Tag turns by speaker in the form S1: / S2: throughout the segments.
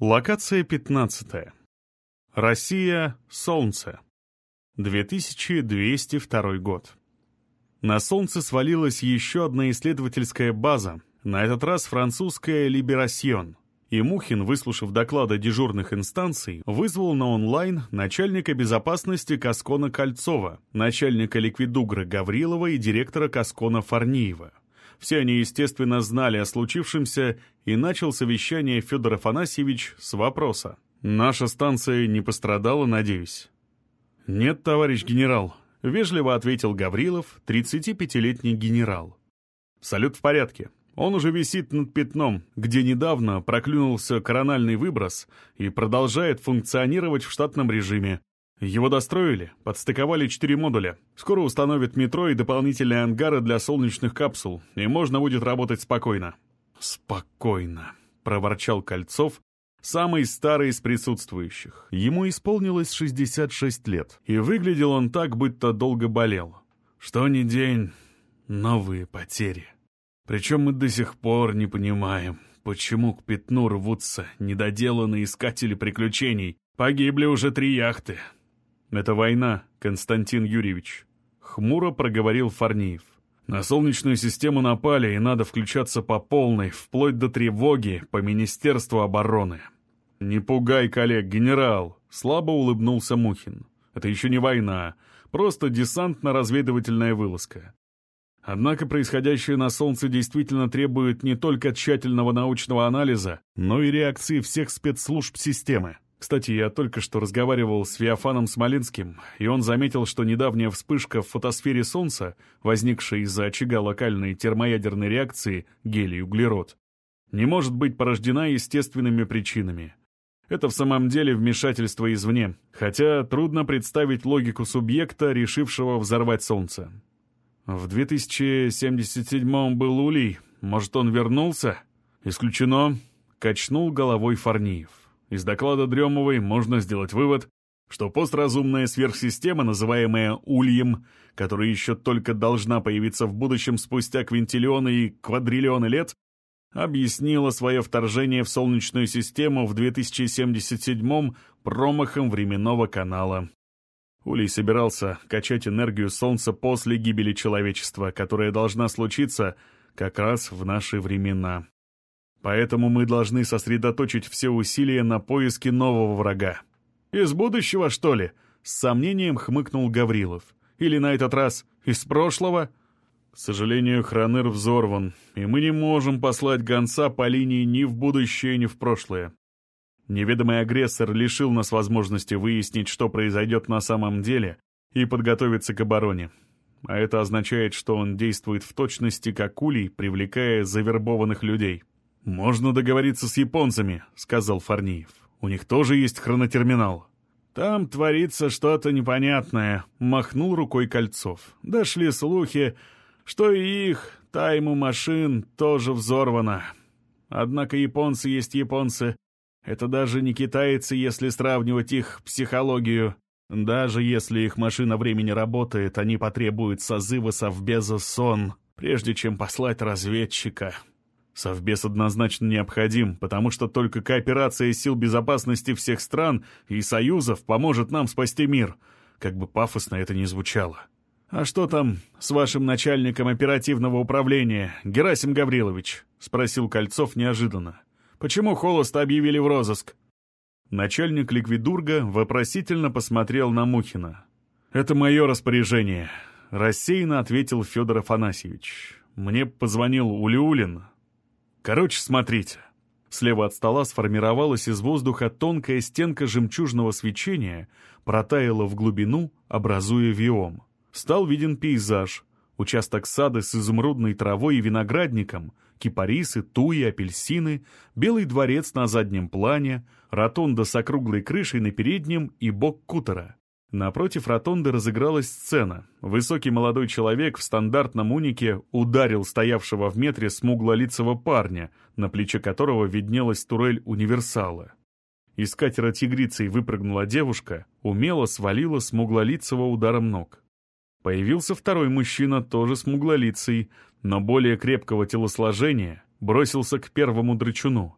S1: Локация 15. Россия. Солнце. 2202 год. На Солнце свалилась еще одна исследовательская база, на этот раз французская «Либерасьон». И Мухин, выслушав доклады дежурных инстанций, вызвал на онлайн начальника безопасности Каскона Кольцова, начальника ликвидугры Гаврилова и директора Каскона Фарниева. Все они, естественно, знали о случившемся, и начал совещание Федор Афанасьевич с вопроса. «Наша станция не пострадала, надеюсь?» «Нет, товарищ генерал», — вежливо ответил Гаврилов, 35-летний генерал. «Салют в порядке. Он уже висит над пятном, где недавно проклюнулся корональный выброс и продолжает функционировать в штатном режиме. Его достроили, подстыковали четыре модуля. Скоро установят метро и дополнительные ангары для солнечных капсул, и можно будет работать спокойно». «Спокойно», — проворчал Кольцов, самый старый из присутствующих. Ему исполнилось 66 лет, и выглядел он так, будто долго болел. Что ни день, новые потери. Причем мы до сих пор не понимаем, почему к пятну рвутся недоделанные искатели приключений. Погибли уже три яхты, «Это война, Константин Юрьевич», — хмуро проговорил Фарниев. «На Солнечную систему напали, и надо включаться по полной, вплоть до тревоги по Министерству обороны». «Не пугай коллег, генерал», — слабо улыбнулся Мухин. «Это еще не война, просто десантно-разведывательная вылазка. Однако происходящее на Солнце действительно требует не только тщательного научного анализа, но и реакции всех спецслужб системы. Кстати, я только что разговаривал с Феофаном Смоленским, и он заметил, что недавняя вспышка в фотосфере Солнца, возникшая из-за очага локальной термоядерной реакции гелий-углерод, не может быть порождена естественными причинами. Это в самом деле вмешательство извне, хотя трудно представить логику субъекта, решившего взорвать Солнце. В 2077 был Улей, может, он вернулся? Исключено, качнул головой Фарниев. Из доклада Дремовой можно сделать вывод, что постразумная сверхсистема, называемая Ульем, которая еще только должна появиться в будущем спустя квинтиллионы и квадриллионы лет, объяснила свое вторжение в Солнечную систему в 2077-м промахом временного канала. Улей собирался качать энергию Солнца после гибели человечества, которая должна случиться как раз в наши времена. Поэтому мы должны сосредоточить все усилия на поиске нового врага. «Из будущего, что ли?» — с сомнением хмыкнул Гаврилов. «Или на этот раз из прошлого?» «К сожалению, Хронер взорван, и мы не можем послать гонца по линии ни в будущее, ни в прошлое. Неведомый агрессор лишил нас возможности выяснить, что произойдет на самом деле, и подготовиться к обороне. А это означает, что он действует в точности как улей, привлекая завербованных людей». «Можно договориться с японцами», — сказал Фарниев. «У них тоже есть хронотерминал». «Там творится что-то непонятное», — махнул рукой Кольцов. «Дошли слухи, что и их тайму машин тоже взорвано. Однако японцы есть японцы. Это даже не китайцы, если сравнивать их психологию. Даже если их машина времени работает, они потребуют созыва Совбеза СОН, прежде чем послать разведчика». Совбез однозначно необходим, потому что только кооперация сил безопасности всех стран и союзов поможет нам спасти мир, как бы пафосно это ни звучало. «А что там с вашим начальником оперативного управления, Герасим Гаврилович?» — спросил Кольцов неожиданно. «Почему холоста объявили в розыск?» Начальник ликвидурга вопросительно посмотрел на Мухина. «Это мое распоряжение», — рассеянно ответил Федор Афанасьевич. «Мне позвонил Улиулин, Короче, смотрите. Слева от стола сформировалась из воздуха тонкая стенка жемчужного свечения, протаяла в глубину, образуя виом. Стал виден пейзаж. Участок сада с изумрудной травой и виноградником, кипарисы, туи, апельсины, белый дворец на заднем плане, ротонда с округлой крышей на переднем и бок кутера. Напротив ротонды разыгралась сцена. Высокий молодой человек в стандартном унике ударил стоявшего в метре смуглолицего парня, на плече которого виднелась турель универсала. Из катера тигрицей выпрыгнула девушка, умело свалила смуглолицего ударом ног. Появился второй мужчина, тоже смуглолицый, но более крепкого телосложения, бросился к первому драчуну.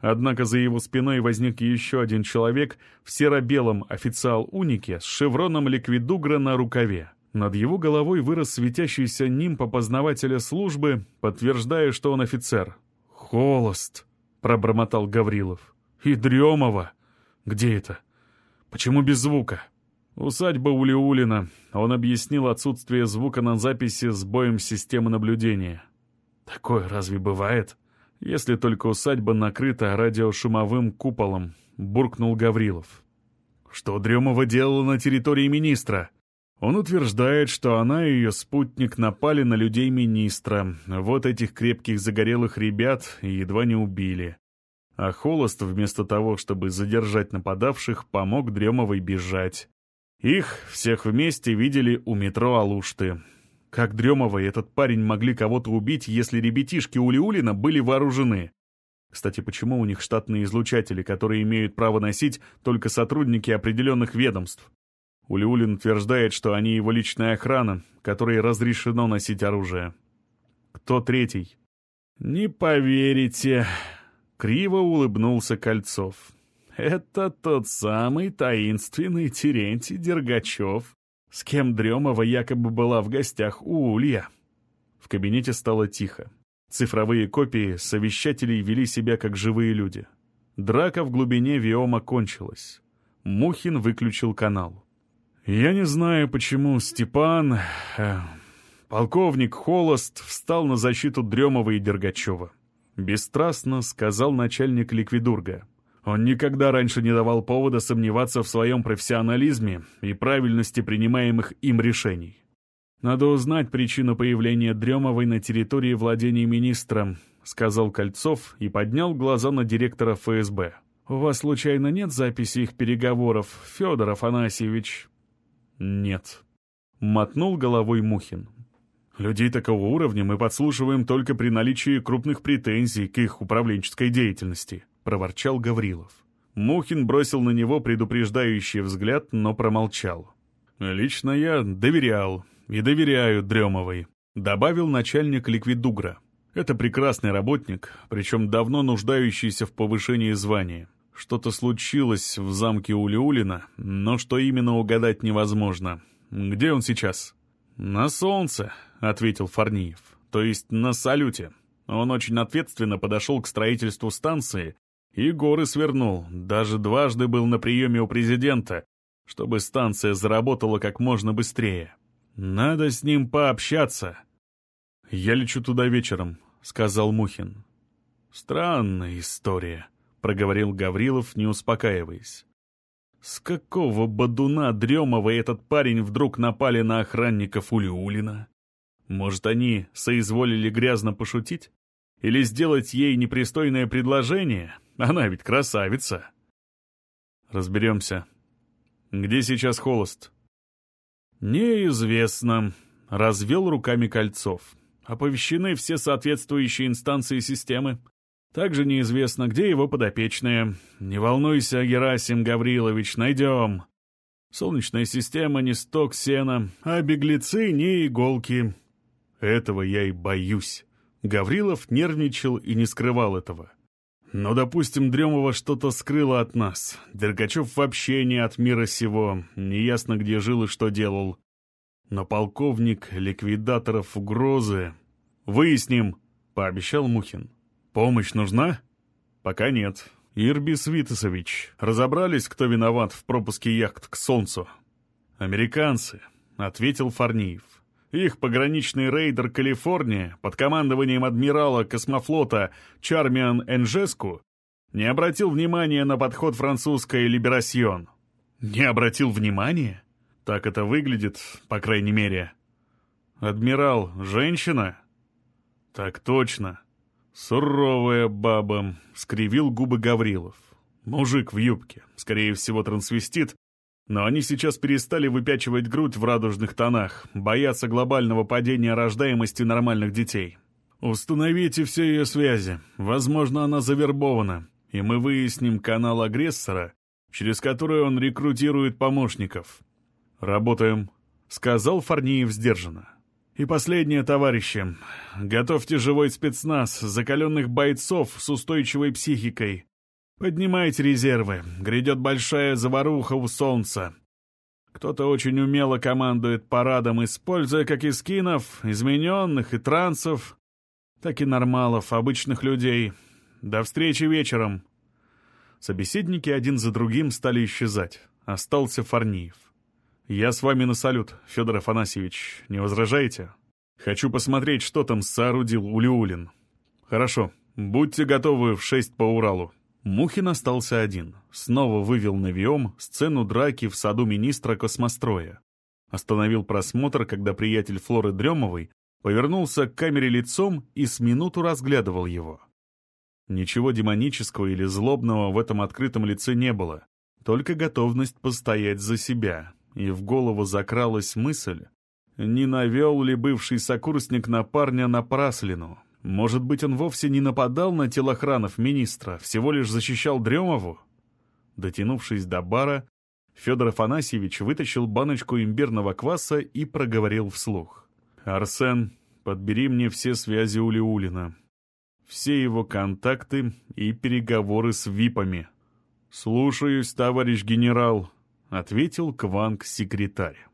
S1: Однако за его спиной возник еще один человек в серо-белом официал-унике с шевроном ликвидугра на рукаве. Над его головой вырос светящийся нимб опознавателя службы, подтверждая, что он офицер. «Холост!» — пробормотал Гаврилов. «И Дремова! Где это? Почему без звука?» «Усадьба Улиулина». Он объяснил отсутствие звука на записи с боем системы наблюдения. «Такое разве бывает?» «Если только усадьба накрыта радиошумовым куполом», — буркнул Гаврилов. «Что Дремова делала на территории министра?» Он утверждает, что она и ее спутник напали на людей министра, вот этих крепких загорелых ребят едва не убили. А Холост, вместо того, чтобы задержать нападавших, помог Дремовой бежать. Их всех вместе видели у метро Алушты. Как Дремова и этот парень могли кого-то убить, если ребятишки Улиулина были вооружены? Кстати, почему у них штатные излучатели, которые имеют право носить только сотрудники определенных ведомств? Улиулин утверждает, что они его личная охрана, которой разрешено носить оружие. Кто третий? «Не поверите!» — криво улыбнулся Кольцов. «Это тот самый таинственный Терентий Дергачев, с кем Дремова якобы была в гостях у Улья». В кабинете стало тихо. Цифровые копии совещателей вели себя как живые люди. Драка в глубине Виома кончилась. Мухин выключил канал. Я не знаю, почему Степан, э, полковник Холост, встал на защиту Дремова и Дергачева. Бесстрастно сказал начальник ликвидурга. Он никогда раньше не давал повода сомневаться в своем профессионализме и правильности принимаемых им решений. «Надо узнать причину появления Дремовой на территории владения министра», сказал Кольцов и поднял глаза на директора ФСБ. «У вас, случайно, нет записи их переговоров, Федор Афанасьевич?» «Нет», — мотнул головой Мухин. «Людей такого уровня мы подслушиваем только при наличии крупных претензий к их управленческой деятельности», — проворчал Гаврилов. Мухин бросил на него предупреждающий взгляд, но промолчал. «Лично я доверял и доверяю Дремовой», — добавил начальник ликвидугра. «Это прекрасный работник, причем давно нуждающийся в повышении звания. Что-то случилось в замке Улиулина, но что именно угадать невозможно. Где он сейчас? «На солнце», — ответил Фарниев. «То есть на салюте. Он очень ответственно подошел к строительству станции и горы свернул. Даже дважды был на приеме у президента, чтобы станция заработала как можно быстрее. Надо с ним пообщаться». «Я лечу туда вечером», — сказал Мухин. «Странная история», — проговорил Гаврилов, не успокаиваясь. «С какого бодуна Дремова этот парень вдруг напали на охранников Улиулина? Может, они соизволили грязно пошутить? Или сделать ей непристойное предложение? Она ведь красавица!» «Разберемся. Где сейчас холост?» «Неизвестно», — развел руками Кольцов. «Оповещены все соответствующие инстанции системы. Также неизвестно, где его подопечные. Не волнуйся, Герасим Гаврилович, найдем. Солнечная система не сток сена, а беглецы не иголки. Этого я и боюсь. Гаврилов нервничал и не скрывал этого. Но, допустим, Дремова что-то скрыла от нас. Дергачев вообще не от мира сего, неясно, где жил и что делал. Но полковник ликвидаторов угрозы... «Выясним», — пообещал Мухин. «Помощь нужна?» «Пока нет. Ирбис Витасович, разобрались, кто виноват в пропуске яхт к Солнцу?» «Американцы», — ответил Фарниев. «Их пограничный рейдер «Калифорния» под командованием адмирала космофлота Чармиан Энжеску не обратил внимания на подход французской «Либерасьон». «Не обратил внимания?» Так это выглядит, по крайней мере. «Адмирал, женщина?» «Так точно. «Суровая баба», — скривил губы Гаврилов. «Мужик в юбке, скорее всего, трансвестит, но они сейчас перестали выпячивать грудь в радужных тонах, боятся глобального падения рождаемости нормальных детей. Установите все ее связи, возможно, она завербована, и мы выясним канал агрессора, через который он рекрутирует помощников. Работаем», — сказал Фарниев сдержанно. И последнее, товарищи. Готовьте живой спецназ, закаленных бойцов с устойчивой психикой. Поднимайте резервы, грядет большая заваруха у солнца. Кто-то очень умело командует парадом, используя как и скинов, измененных и трансов, так и нормалов, обычных людей. До встречи вечером. Собеседники один за другим стали исчезать. Остался Фарниев. «Я с вами на салют, Федор Афанасьевич. Не возражаете? Хочу посмотреть, что там соорудил Улиулин». «Хорошо. Будьте готовы в шесть по Уралу». Мухин остался один. Снова вывел на Виом сцену драки в саду министра космостроя. Остановил просмотр, когда приятель Флоры Дремовой повернулся к камере лицом и с минуту разглядывал его. Ничего демонического или злобного в этом открытом лице не было, только готовность постоять за себя, и в голову закралась мысль, не навел ли бывший сокурсник на парня напраслину. Может быть, он вовсе не нападал на телохранов министра, всего лишь защищал Дремову? Дотянувшись до бара, Федор Афанасьевич вытащил баночку имбирного кваса и проговорил вслух. «Арсен, подбери мне все связи Улиулина все его контакты и переговоры с ВИПами. «Слушаюсь, товарищ генерал», — ответил Кванг-секретарь.